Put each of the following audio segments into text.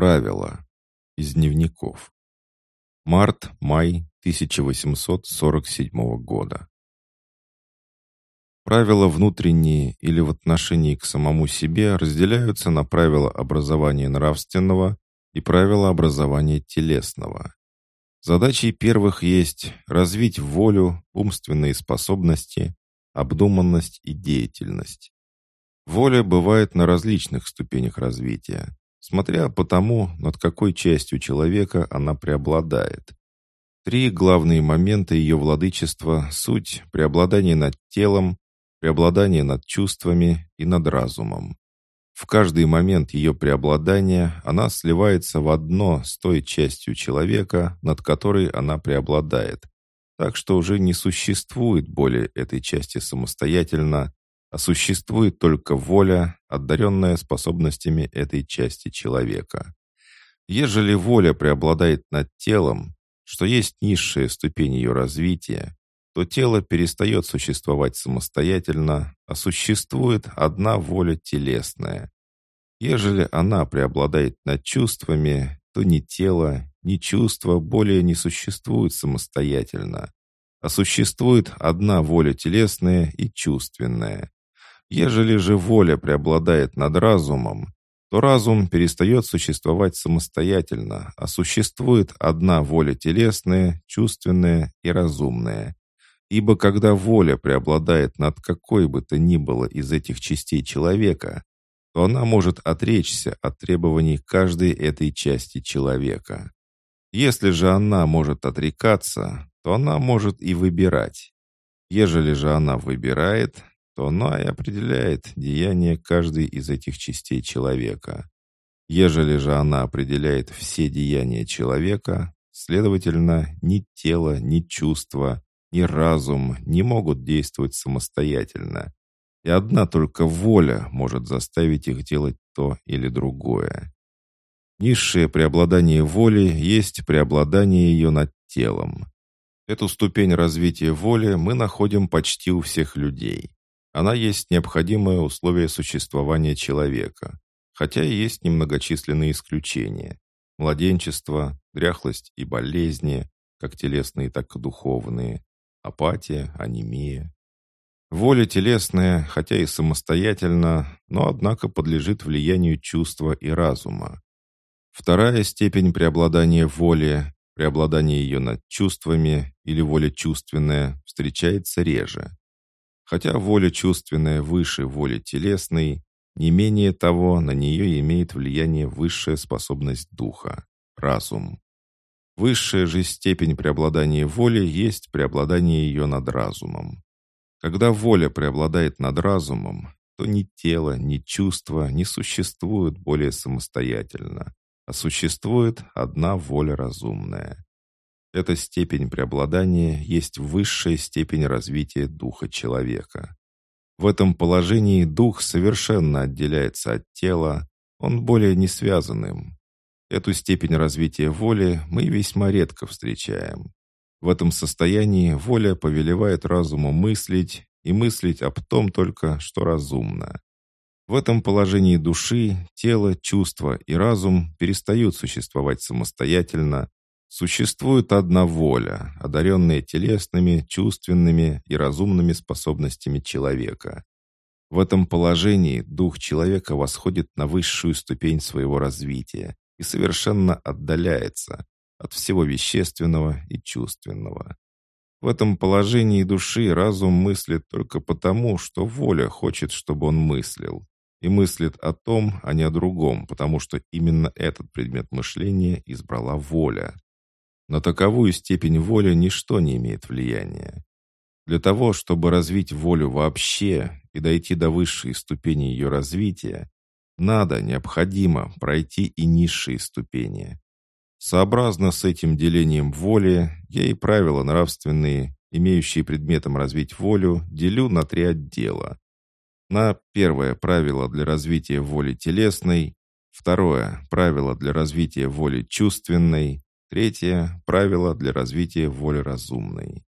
Правила. Из дневников. Март-май 1847 года. Правила внутренние или в отношении к самому себе разделяются на правила образования нравственного и правила образования телесного. Задачей первых есть развить волю, умственные способности, обдуманность и деятельность. Воля бывает на различных ступенях развития смотря по тому, над какой частью человека она преобладает. Три главные момента ее владычества – суть преобладание над телом, преобладание над чувствами и над разумом. В каждый момент ее преобладания она сливается в одно с той частью человека, над которой она преобладает, так что уже не существует более этой части самостоятельно, а существует только воля, одаренная способностями этой части человека. Ежели воля преобладает над телом, что есть низшая ступень ее развития, то тело перестает существовать самостоятельно, а существует одна воля телесная. Ежели она преобладает над чувствами, то ни тело, ни чувства более не существуют самостоятельно, а существует одна воля телесная и чувственная. Ежели же воля преобладает над разумом, то разум перестает существовать самостоятельно, а существует одна воля телесная, чувственная и разумная. Ибо когда воля преобладает над какой бы то ни было из этих частей человека, то она может отречься от требований каждой этой части человека. Если же она может отрекаться, то она может и выбирать. Ежели же она выбирает, то оно и определяет деяние каждой из этих частей человека. Ежели же она определяет все деяния человека, следовательно, ни тело, ни чувство, ни разум не могут действовать самостоятельно, и одна только воля может заставить их делать то или другое. Низшее преобладание воли есть преобладание ее над телом. Эту ступень развития воли мы находим почти у всех людей. Она есть необходимое условие существования человека, хотя и есть немногочисленные исключения. Младенчество, дряхлость и болезни, как телесные, так и духовные, апатия, анемия. Воля телесная, хотя и самостоятельна, но однако подлежит влиянию чувства и разума. Вторая степень преобладания воли, преобладание ее над чувствами или воля чувственная, встречается реже. Хотя воля чувственная выше воли телесной, не менее того, на нее имеет влияние высшая способность духа – разум. Высшая же степень преобладания воли есть преобладание ее над разумом. Когда воля преобладает над разумом, то ни тело, ни чувство не существуют более самостоятельно, а существует одна воля разумная. Эта степень преобладания есть высшая степень развития духа человека. В этом положении дух совершенно отделяется от тела, он более не связан им. Эту степень развития воли мы весьма редко встречаем. В этом состоянии воля повелевает разуму мыслить и мыслить об том только, что разумно. В этом положении души, тело, чувства и разум перестают существовать самостоятельно, Существует одна воля, одаренная телесными, чувственными и разумными способностями человека. В этом положении дух человека восходит на высшую ступень своего развития и совершенно отдаляется от всего вещественного и чувственного. В этом положении души разум мыслит только потому, что воля хочет, чтобы он мыслил, и мыслит о том, а не о другом, потому что именно этот предмет мышления избрала воля. На таковую степень воли ничто не имеет влияния. Для того, чтобы развить волю вообще и дойти до высшей ступени ее развития, надо, необходимо пройти и низшие ступени. Сообразно с этим делением воли, я и правила нравственные, имеющие предметом развить волю, делю на три отдела. На первое правило для развития воли телесной, второе правило для развития воли чувственной, Третье – правило для развития воли разумной.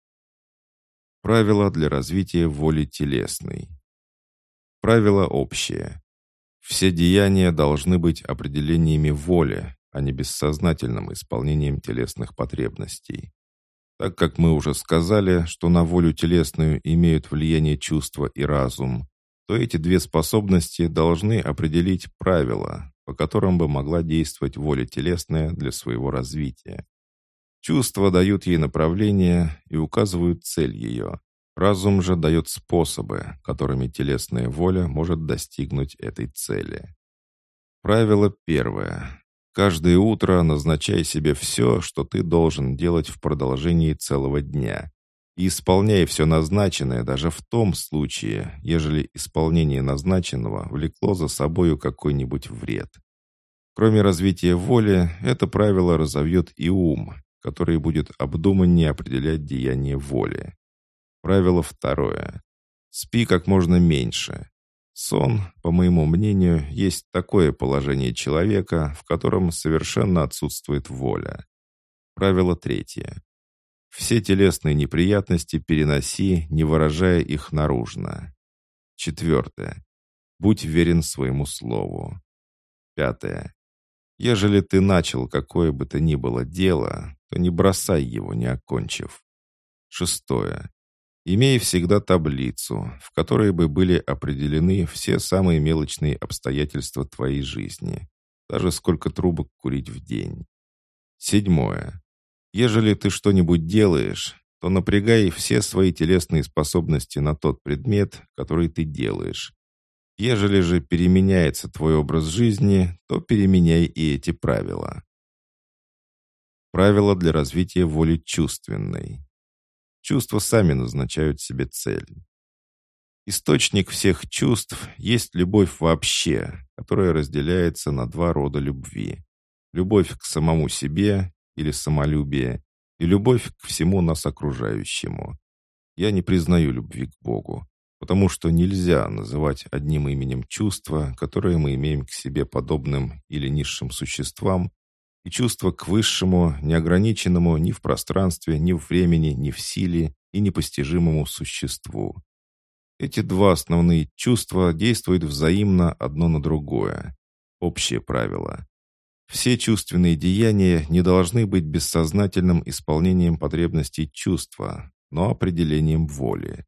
Правило для развития воли телесной. Правило общее. Все деяния должны быть определениями воли, а не бессознательным исполнением телесных потребностей. Так как мы уже сказали, что на волю телесную имеют влияние чувства и разум, то эти две способности должны определить правила, по которым бы могла действовать воля телесная для своего развития. Чувства дают ей направление и указывают цель ее. Разум же дает способы, которыми телесная воля может достигнуть этой цели. Правило первое. Каждое утро назначай себе все, что ты должен делать в продолжении целого дня. И исполняй все назначенное даже в том случае, ежели исполнение назначенного влекло за собою какой-нибудь вред. Кроме развития воли, это правило разовьет и ум, который будет обдуманнее определять деяние воли. Правило второе. Спи как можно меньше. Сон, по моему мнению, есть такое положение человека, в котором совершенно отсутствует воля. Правило третье. Все телесные неприятности переноси, не выражая их наружно. Четвертое. Будь верен своему слову. Пятое. Ежели ты начал какое бы то ни было дело, то не бросай его, не окончив. Шестое. Имей всегда таблицу, в которой бы были определены все самые мелочные обстоятельства твоей жизни, даже сколько трубок курить в день. Седьмое. Ежели ты что-нибудь делаешь, то напрягай все свои телесные способности на тот предмет, который ты делаешь. Ежели же переменяется твой образ жизни, то переменяй и эти правила. Правила для развития воли чувственной. Чувства сами назначают себе цель. Источник всех чувств есть любовь вообще, которая разделяется на два рода любви. Любовь к самому себе или самолюбие, и любовь к всему нас окружающему. Я не признаю любви к Богу, потому что нельзя называть одним именем чувства, которое мы имеем к себе подобным или низшим существам, и чувство к высшему, неограниченному ни в пространстве, ни в времени, ни в силе и непостижимому существу. Эти два основные чувства действуют взаимно одно на другое. Общее правило. Все чувственные деяния не должны быть бессознательным исполнением потребностей чувства, но определением воли.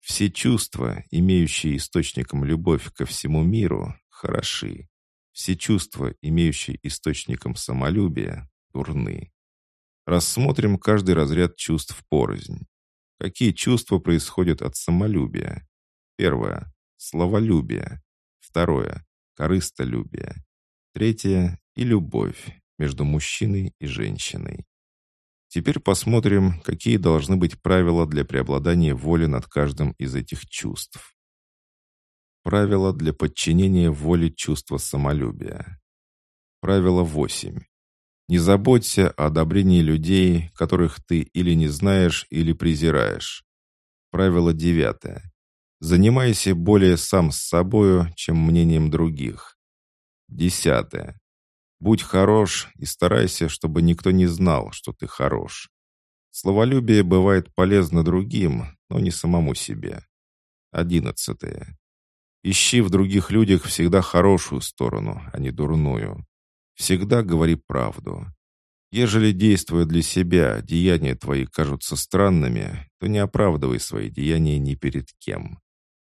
Все чувства, имеющие источником любовь ко всему миру, хороши. Все чувства, имеющие источником самолюбие, дурны. Рассмотрим каждый разряд чувств порознь. Какие чувства происходят от самолюбия? Первое – словолюбие. Второе – корыстолюбие. Третье – и любовь между мужчиной и женщиной. Теперь посмотрим, какие должны быть правила для преобладания воли над каждым из этих чувств. Правило для подчинения воле чувства самолюбия. Правило 8. Не заботься о одобрении людей, которых ты или не знаешь, или презираешь. Правило 9. Занимайся более сам с собою, чем мнением других. Десятое. Будь хорош и старайся, чтобы никто не знал, что ты хорош. Словолюбие бывает полезно другим, но не самому себе. Одиннадцатое. Ищи в других людях всегда хорошую сторону, а не дурную. Всегда говори правду. Ежели, действуя для себя, деяния твои кажутся странными, то не оправдывай свои деяния ни перед кем.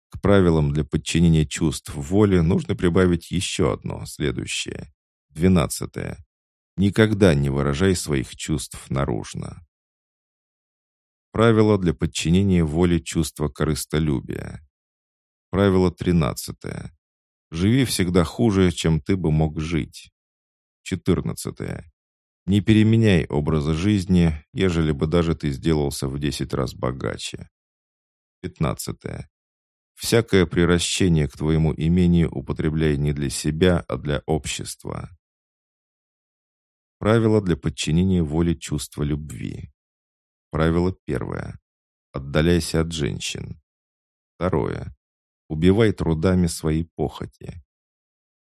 К правилам для подчинения чувств воли нужно прибавить еще одно, следующее. Двенадцатое. Никогда не выражай своих чувств наружно. Правило для подчинения воли чувства корыстолюбия. Правило 13. Живи всегда хуже, чем ты бы мог жить. 14. Не переменяй образа жизни, ежели бы даже ты сделался в 10 раз богаче. 15. Всякое приращение к твоему имению употребляй не для себя, а для общества. Правило для подчинения воле чувства любви. Правило первое. Отдаляйся от женщин. Второе. Убивай трудами своей похоти.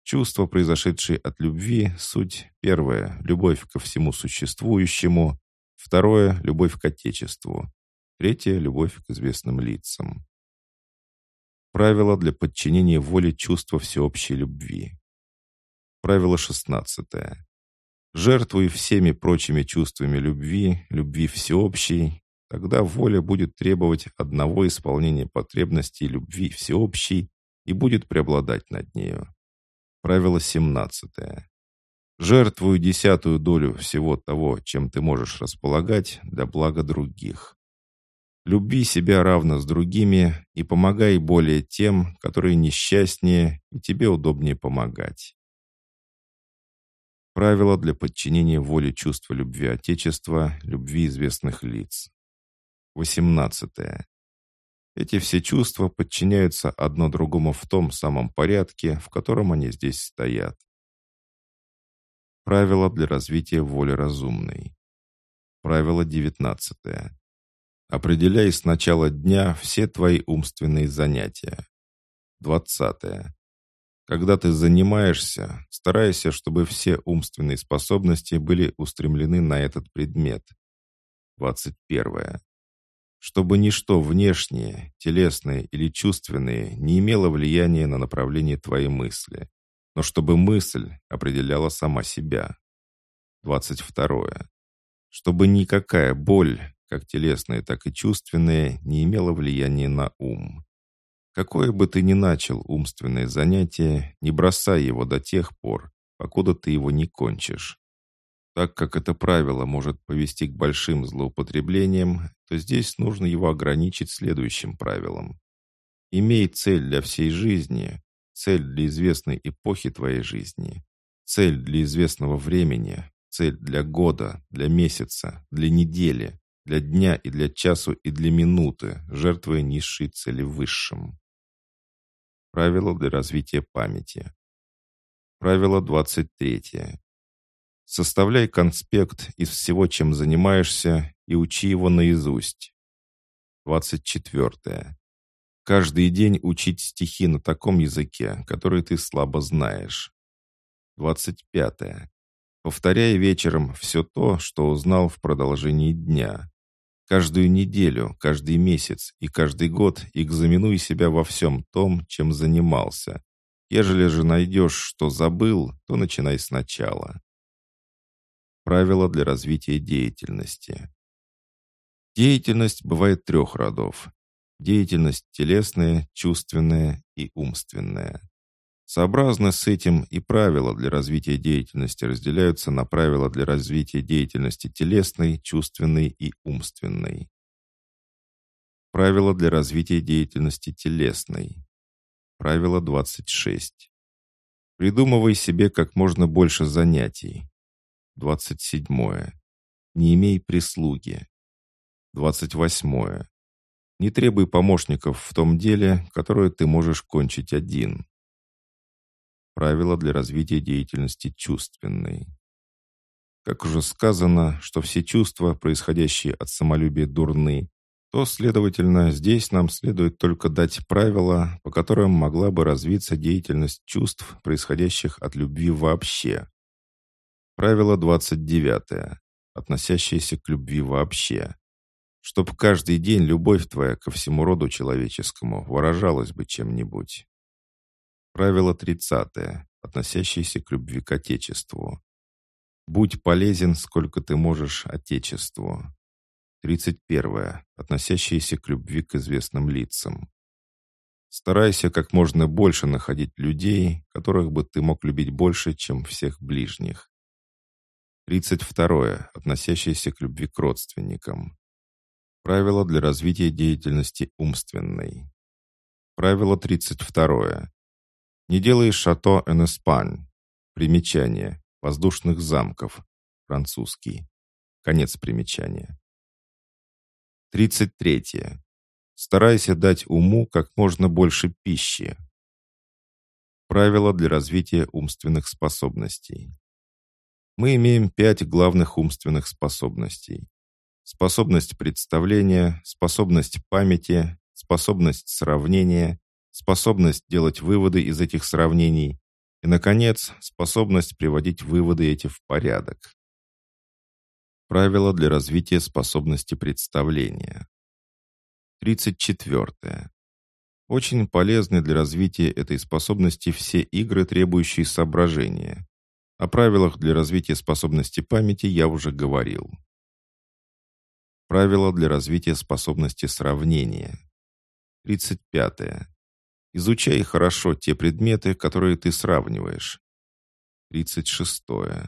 Чувство, произошедшее от любви, суть первое – любовь ко всему существующему, второе – любовь к Отечеству, третье – любовь к известным лицам. Правило для подчинения воле чувства всеобщей любви. Правило шестнадцатое. Жертвуй всеми прочими чувствами любви, любви всеобщей, тогда воля будет требовать одного исполнения потребностей любви всеобщей и будет преобладать над нею. Правило 17. Жертвуй десятую долю всего того, чем ты можешь располагать, для блага других. Люби себя равно с другими и помогай более тем, которые несчастнее, и тебе удобнее помогать. Правила для подчинения воле чувства любви Отечества, любви известных лиц. 18. Эти все чувства подчиняются одно другому в том самом порядке, в котором они здесь стоят. Правила для развития воли разумной. Правило 19. Определяй с начала дня все твои умственные занятия. 20. Когда ты занимаешься, старайся, чтобы все умственные способности были устремлены на этот предмет. 21. Чтобы ничто внешнее, телесное или чувственное не имело влияния на направление твоей мысли, но чтобы мысль определяла сама себя. 22. Чтобы никакая боль, как телесная, так и чувственная, не имела влияния на ум. Какое бы ты ни начал умственное занятие, не бросай его до тех пор, покуда ты его не кончишь. Так как это правило может повести к большим злоупотреблениям, то здесь нужно его ограничить следующим правилом. Имей цель для всей жизни, цель для известной эпохи твоей жизни, цель для известного времени, цель для года, для месяца, для недели, для дня и для часу и для минуты, жертвуя низшие цели высшим. Правила для развития памяти. Правило 23. Составляй конспект из всего, чем занимаешься, и учи его наизусть. 24. Каждый день учить стихи на таком языке, который ты слабо знаешь. 25. Повторяй вечером все то, что узнал в продолжении дня. Каждую неделю, каждый месяц и каждый год экзаменуй себя во всем том, чем занимался. Ежели же найдешь, что забыл, то начинай сначала. Правила для развития деятельности. Деятельность бывает трех родов. Деятельность телесная, чувственная и умственная. Сообразно с этим и правила для развития деятельности разделяются на правила для развития деятельности телесной, чувственной и умственной. Правила для развития деятельности телесной. Правило 26. Придумывай себе как можно больше занятий. 27. Не имей прислуги. 28. Не требуй помощников в том деле, которое ты можешь кончить один. Правила для развития деятельности чувственной. Как уже сказано, что все чувства, происходящие от самолюбия, дурны, то, следовательно, здесь нам следует только дать правила, по которым могла бы развиться деятельность чувств, происходящих от любви вообще. Правило 29, относящееся к любви вообще. Чтоб каждый день любовь твоя ко всему роду человеческому выражалась бы чем-нибудь. Правило 30, относящееся к любви к Отечеству. Будь полезен, сколько ты можешь Отечеству. 31. Относящееся к любви к известным лицам. Старайся как можно больше находить людей, которых бы ты мог любить больше, чем всех ближних. 32. Относящееся к любви к родственникам. Правило для развития деятельности умственной. Правило 32. Не делай шато Espagne. Примечание. Воздушных замков. Французский. Конец примечания. 33. Старайся дать уму как можно больше пищи. Правила для развития умственных способностей. Мы имеем пять главных умственных способностей. Способность представления, способность памяти, способность сравнения, способность делать выводы из этих сравнений и, наконец, способность приводить выводы эти в порядок. Правила для развития способности представления. 34. Очень полезны для развития этой способности все игры, требующие соображения. О правилах для развития способности памяти я уже говорил. Правила для развития способности сравнения. 35. Изучай хорошо те предметы, которые ты сравниваешь. 36. -е.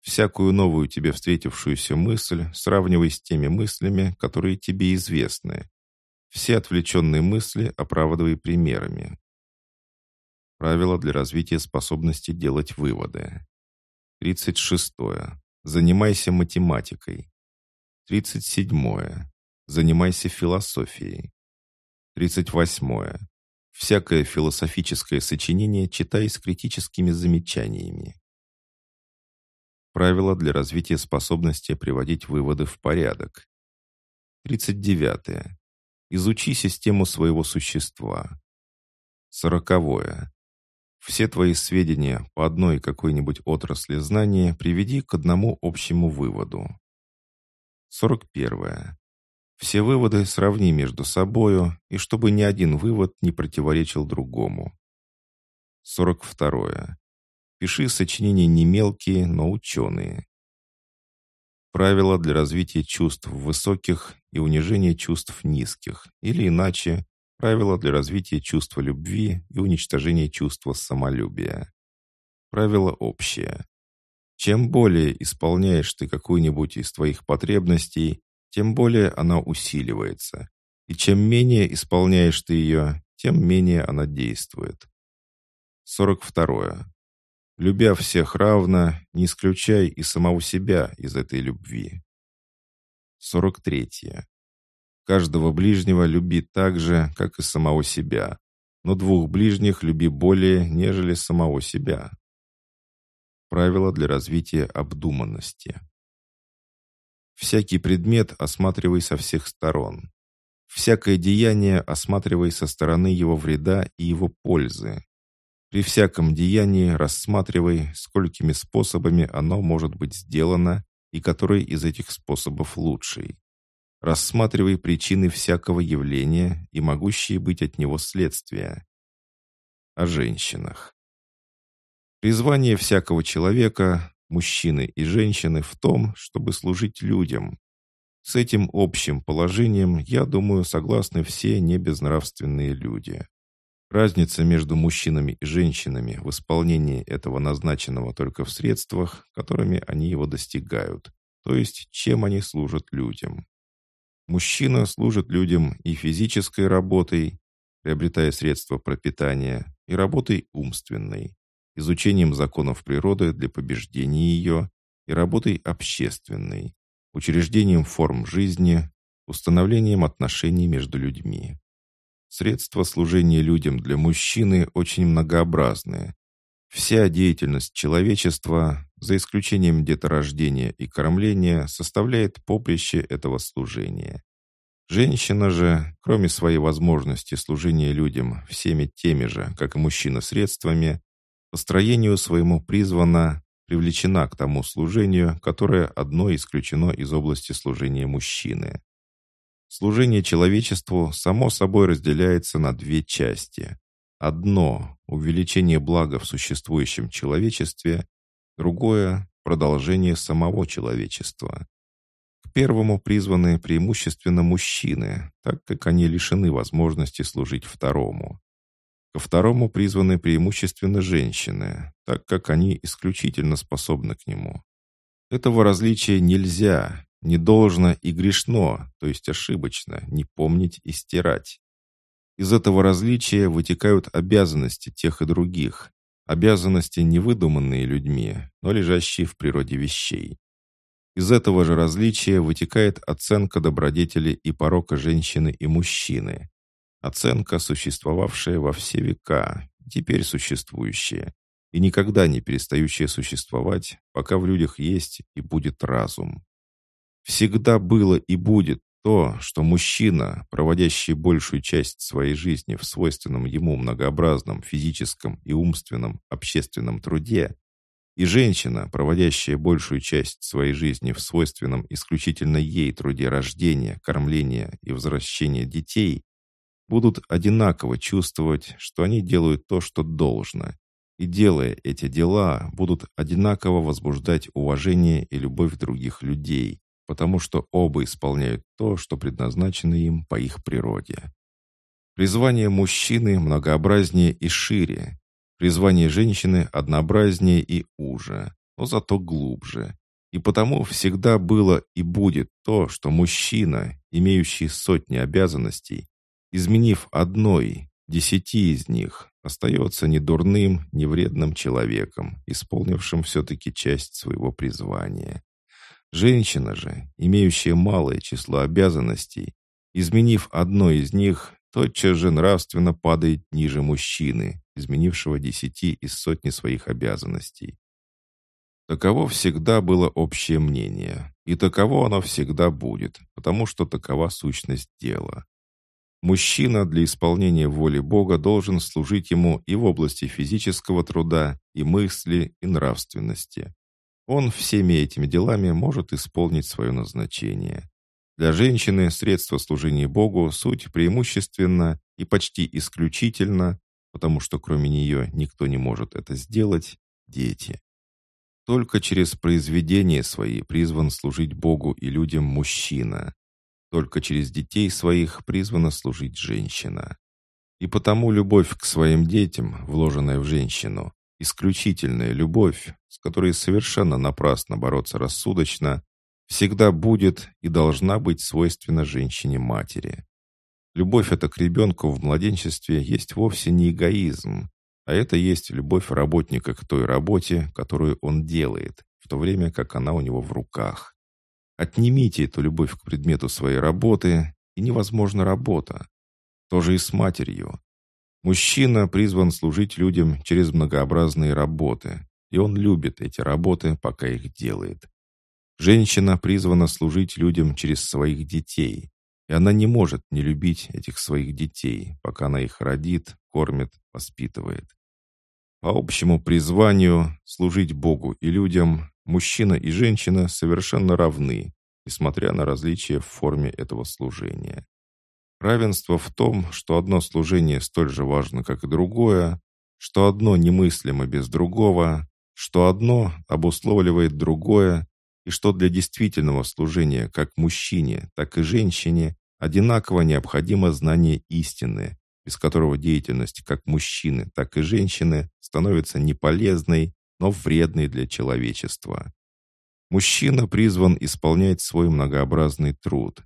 Всякую новую тебе встретившуюся мысль сравнивай с теми мыслями, которые тебе известны. Все отвлеченные мысли оправдывай примерами. Правила для развития способности делать выводы. 36. Занимайся математикой. 37. Занимайся философией. 38. Всякое философическое сочинение читай с критическими замечаниями. Правила для развития способности приводить выводы в порядок. 39. Изучи систему своего существа. 40. Все твои сведения по одной какой-нибудь отрасли знания приведи к одному общему выводу. 41. Все выводы сравни между собою, и чтобы ни один вывод не противоречил другому. 42. Пиши сочинения не мелкие, но ученые. Правила для развития чувств высоких и унижения чувств низких, или иначе, Правила для развития чувства любви и уничтожения чувства самолюбия. Правило общее. Чем более исполняешь ты какую-нибудь из твоих потребностей, тем более она усиливается. И чем менее исполняешь ты ее, тем менее она действует. 42. Любя всех равно, не исключай и самого себя из этой любви. 43. Каждого ближнего люби так же, как и самого себя, но двух ближних люби более, нежели самого себя. Правило для развития обдуманности. Всякий предмет осматривай со всех сторон. Всякое деяние осматривай со стороны его вреда и его пользы. При всяком деянии рассматривай, сколькими способами оно может быть сделано и который из этих способов лучший. Рассматривай причины всякого явления и могущие быть от него следствия. О женщинах. Призвание всякого человека, мужчины и женщины, в том, чтобы служить людям. С этим общим положением, я думаю, согласны все небезнравственные люди. Разница между мужчинами и женщинами в исполнении этого назначенного только в средствах, которыми они его достигают, то есть чем они служат людям. Мужчина служит людям и физической работой, приобретая средства пропитания, и работой умственной, изучением законов природы для побеждения ее, и работой общественной, учреждением форм жизни, установлением отношений между людьми. Средства служения людям для мужчины очень многообразны. Вся деятельность человечества, за исключением деторождения и кормления, составляет поприще этого служения. Женщина же, кроме своей возможности служения людям всеми теми же, как и мужчина, средствами, по строению своему призвана, привлечена к тому служению, которое одно исключено из области служения мужчины. Служение человечеству само собой разделяется на две части. Одно – увеличение блага в существующем человечестве, другое – продолжение самого человечества. К первому призваны преимущественно мужчины, так как они лишены возможности служить второму. Ко второму призваны преимущественно женщины, так как они исключительно способны к нему. Этого различия нельзя, не должно и грешно, то есть ошибочно, не помнить и стирать. Из этого различия вытекают обязанности тех и других, обязанности не выдуманные людьми, но лежащие в природе вещей. Из этого же различия вытекает оценка добродетели и порока женщины и мужчины. Оценка, существовавшая во все века, теперь существующая, и никогда не перестающая существовать, пока в людях есть и будет разум. Всегда было и будет то, что мужчина, проводящий большую часть своей жизни в свойственном ему многообразном физическом и умственном общественном труде, и женщина, проводящая большую часть своей жизни в свойственном исключительно ей труде рождения, кормления и возвращения детей, будут одинаково чувствовать, что они делают то, что должно, и, делая эти дела, будут одинаково возбуждать уважение и любовь других людей, потому что оба исполняют то, что предназначено им по их природе. Призвание мужчины многообразнее и шире, призвание женщины однообразнее и уже, но зато глубже. И потому всегда было и будет то, что мужчина, имеющий сотни обязанностей, изменив одной, десяти из них, остается ни дурным, ни вредным человеком, исполнившим все-таки часть своего призвания. Женщина же, имеющая малое число обязанностей, изменив одно из них, тотчас же нравственно падает ниже мужчины, изменившего десяти из сотни своих обязанностей. Таково всегда было общее мнение, и таково оно всегда будет, потому что такова сущность дела. Мужчина для исполнения воли Бога должен служить ему и в области физического труда, и мысли, и нравственности. Он всеми этими делами может исполнить свое назначение. Для женщины средство служения Богу суть преимущественно и почти исключительно, потому что кроме нее никто не может это сделать, дети. Только через произведения свои призван служить Богу и людям мужчина. Только через детей своих призвана служить женщина. И потому любовь к своим детям, вложенная в женщину, исключительная любовь, с которой совершенно напрасно бороться рассудочно, всегда будет и должна быть свойственна женщине-матери. Любовь эта к ребенку в младенчестве есть вовсе не эгоизм, а это есть любовь работника к той работе, которую он делает, в то время как она у него в руках. Отнимите эту любовь к предмету своей работы, и невозможна работа. То же и с матерью. Мужчина призван служить людям через многообразные работы, и он любит эти работы, пока их делает. Женщина призвана служить людям через своих детей, и она не может не любить этих своих детей, пока она их родит, кормит, воспитывает. По общему призванию служить Богу и людям мужчина и женщина совершенно равны, несмотря на различия в форме этого служения. Равенство в том, что одно служение столь же важно, как и другое, что одно немыслимо без другого, что одно обусловливает другое, и что для действительного служения как мужчине, так и женщине одинаково необходимо знание истины, без которого деятельность как мужчины, так и женщины становится не полезной, но вредной для человечества. Мужчина призван исполнять свой многообразный труд,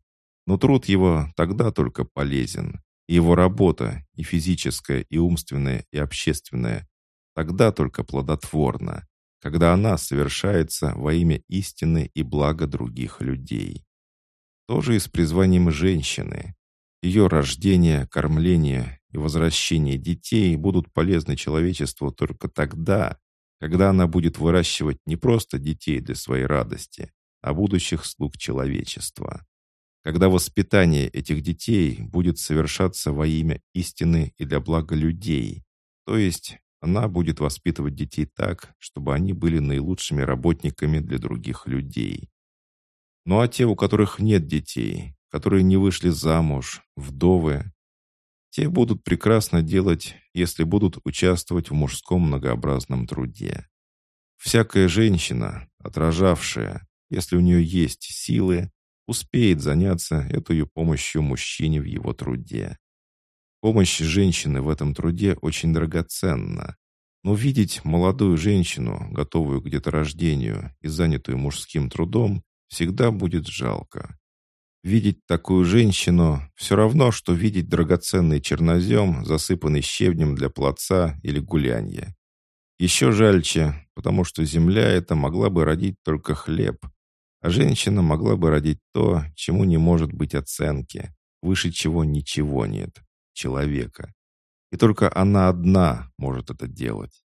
но труд его тогда только полезен. его работа, и физическая, и умственная, и общественная, тогда только плодотворна, когда она совершается во имя истины и блага других людей. То же и с призванием женщины. Ее рождение, кормление и возвращение детей будут полезны человечеству только тогда, когда она будет выращивать не просто детей для своей радости, а будущих слуг человечества. Когда воспитание этих детей будет совершаться во имя истины и для блага людей, то есть она будет воспитывать детей так, чтобы они были наилучшими работниками для других людей. Ну а те, у которых нет детей, которые не вышли замуж, вдовы. Те будут прекрасно делать, если будут участвовать в мужском многообразном труде. Всякая женщина, отражавшая, если у нее есть силы, успеет заняться этой помощью мужчине в его труде. Помощь женщины в этом труде очень драгоценна. Но видеть молодую женщину, готовую к деторождению и занятую мужским трудом, всегда будет жалко. Видеть такую женщину все равно, что видеть драгоценный чернозем, засыпанный щебнем для плаца или гулянья. Еще жальче, потому что земля эта могла бы родить только хлеб, а женщина могла бы родить то, чему не может быть оценки, выше чего ничего нет — человека. И только она одна может это делать.